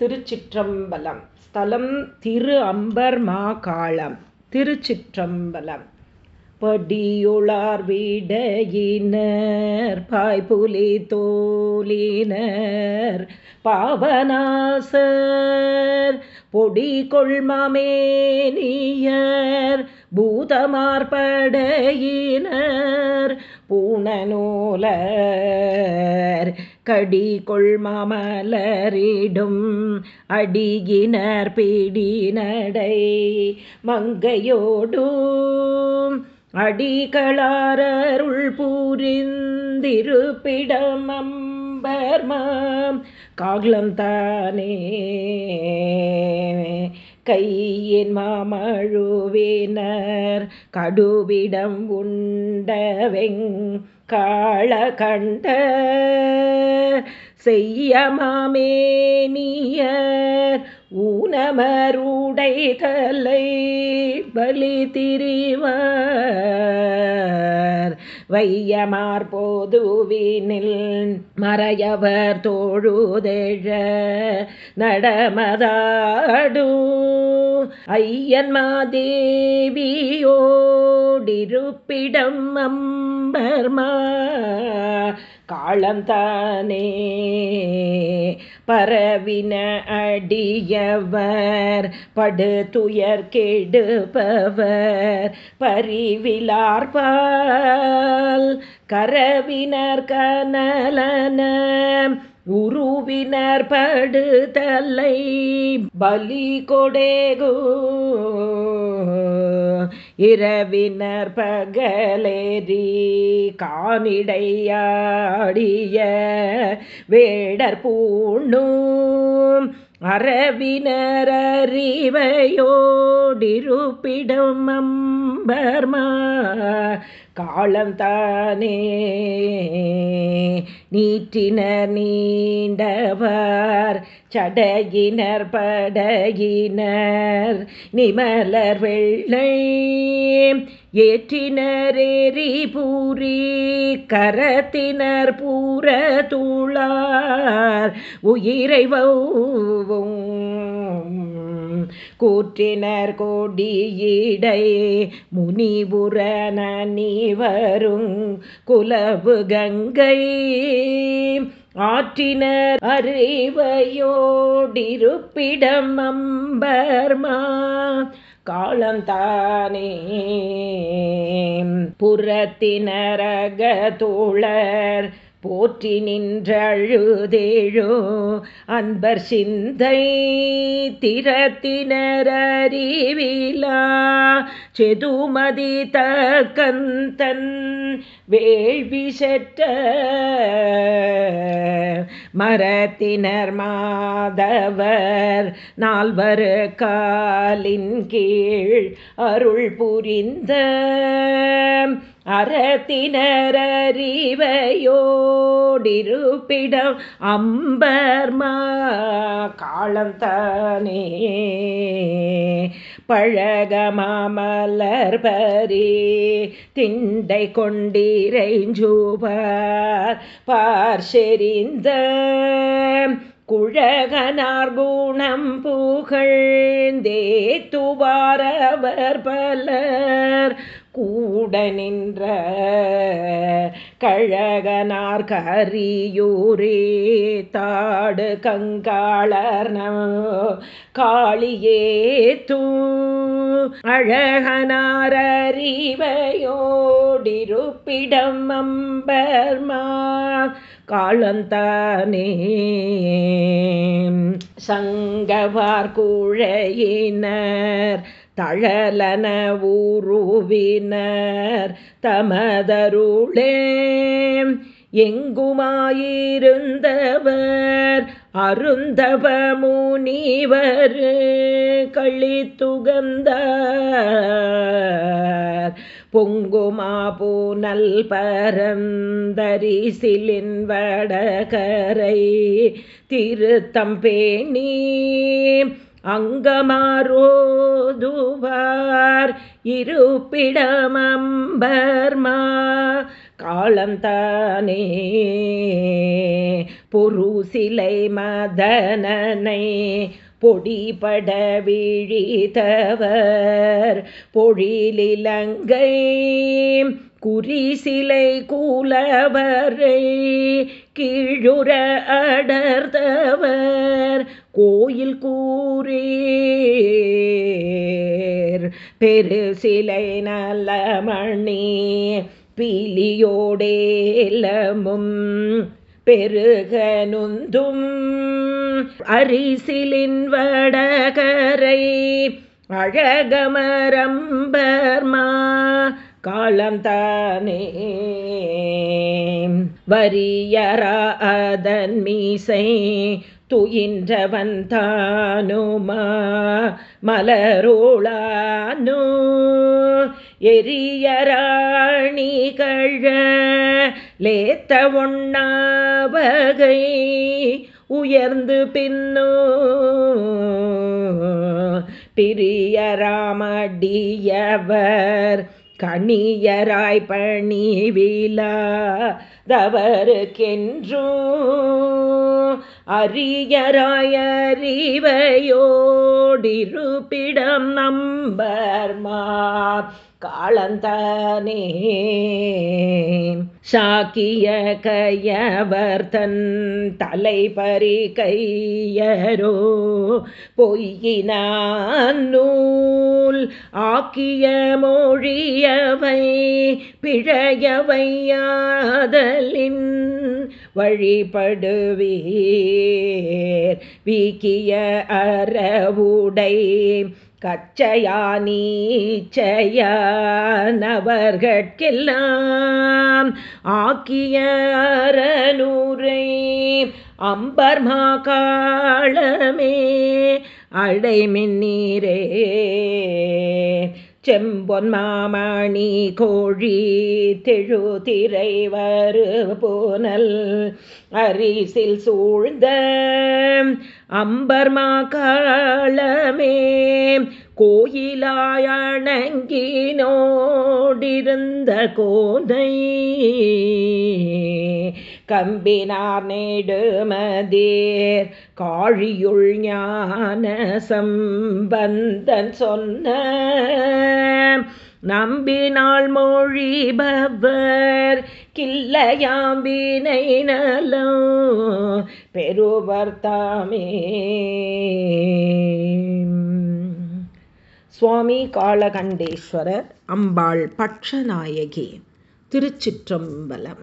திருச்சிற்றம்பலம். ஸ்தலம் திரு அம்பர் மா மாகாளம் திருச்சிற்றம்பலம். படியுளார் வீடையினர் பாய்புலி தோலினர் பாவனாசர் பொடி கொள்மமேனியர் பூதமார்படையினர் பூணநூலர் கடி கொள்மமலரிடும் அடியினர் பிடி நடை மங்கையோடும் அடிகளாரருள் பூரிந்திருப்பிடம் அம்பர்மாம் காகலம் தானே. கையின் மாமழுவினர் கடுவிடம் உண்டவெங் காளகண்ட செய்ய மாமேனியர் ஊனமருடை தலை பலி திரிவர். வையமார் போதுவினில் மறையவர் தோழுதெழ நடமதாடு. ஐயன் மாதேவியோடிருப்பிடம் அம்பர்மா காலந்தானே. பரவின அடியவர் படு கெடுபவர் கெடுப்பவர் பரிவிலார்பால் கரவினர் கனலன உருவினர் படுதலை பலி கொடேகு இரவினர் பகலேரி காணிடையாடிய வேடர் பூணும் அரவினரறிவையோடிருப்பிடம் அம்பர்மா காலந்தானே நீற்றினர் நீண்டவர் சடையினர் படையினர் நிமலர் வெள்ளை ஏற்றினர் பூரி கரத்தினர் பூர தூளார் உயிரை வௌவும் கூற்றினர் கொடியிடை. முனிபுர நனி வரும் குலவு கங்கை. ஆற்றினர் அறிவையோடிருப்பிடம் அம்பர்மா. காலந்தானே. புறத்தினரக தோழர் போற்றி நின்றழுதேழோ அன்பர் சிந்தை திறத்தினரறிவிலா செதுமதி தக்கந்தன் வேள்வி செற்ற மரத்தினர் மாதவர் நால்வரு காலின் கீழ் அருள் புரிந்த அறத்தினரறிவையோடிருப்பிடம் அம்பர்மா காலந்தானே. பழகமாமலர் பரி திண்டை கொண்டிரைஞ்சூபார் பார்ஷெறிந்த குழகனார் குணம் புகழ்ந்தே துவாரவர் பலர் கூட நின்ற கழகனார் கரியூரே தாடு கங்காளர் காளியே தூ அழகனாரறிவையோடிருப்பிடம் அம்பர்மா காலந்தானே. சங்கவார் குழையினர் தழலன ஊருவினர் தமதருளே. எங்குமாயிருந்தவர்? அருந்தவ முனிவர் கழித்துகந்தார் பொங்குமா பூனல் பரந்தரிசிலின் வடகரை திருத்தம்பேணி அங்கமாரோதுவார். இருப்பிடமம்பர்மா காலந்தானே பொறு சிலை மதனனை பொடிபட விழித்தவர். பொழிலிலங்கை குறிசிலை கூலவரை கீழுற அடர்ந்தவர். கோயில் கூறீர். பெரு சிலை நல்ல மணி பீலியோடேலமும் பெருகனுந்தும் அரிசிலின் வடகரை அழகமரம்பர்மா காலந்தானே வரியரா அதன் மீசை துயின்றவன் தானுமா மலரோளானோ. எரியராணி கழ லேத்த ஒண்ணாவகை உயர்ந்து பின்னோ. பிரியராமடியவர் கணியராய் பணிவிலாதவருக்கென்றும் அரியராயறிவையோடிருப்பிடம் நம்பர்மா காலந்தானே. சாக்கிய கையவர்தன் தலைபறி கையரோ பொய்யினான் நூல் ஆக்கிய மொழியவை பிழையவையாதலின் வழிபடுவீர். வீக்கிய அறவுடை கச்சையானீச்சையானவர்கட்கெல்லாம் ஆக்கிய அறநூரை அம்பர்மா காளமே அடைமின்னீரே செம்பொன் மாமணி கோழி தெழுதிரை வரு போனல் அரிசில் சூழ்ந்த அம்பர்மா காலமே கோயிலாயணங்கினோடிருந்த கோதை. கம்பினார் நேடுமதேர் காழியுள் ஞான சம்பந்தன் சொன்ன நம்பினால் மொழிபவர் கில்லையாம்பினை நலோ பெருவர் தாமே. சுவாமி காலகண்டேஸ்வரர் அம்பாள் பட்சநாயகி திருச்சிற்றம்பலம்.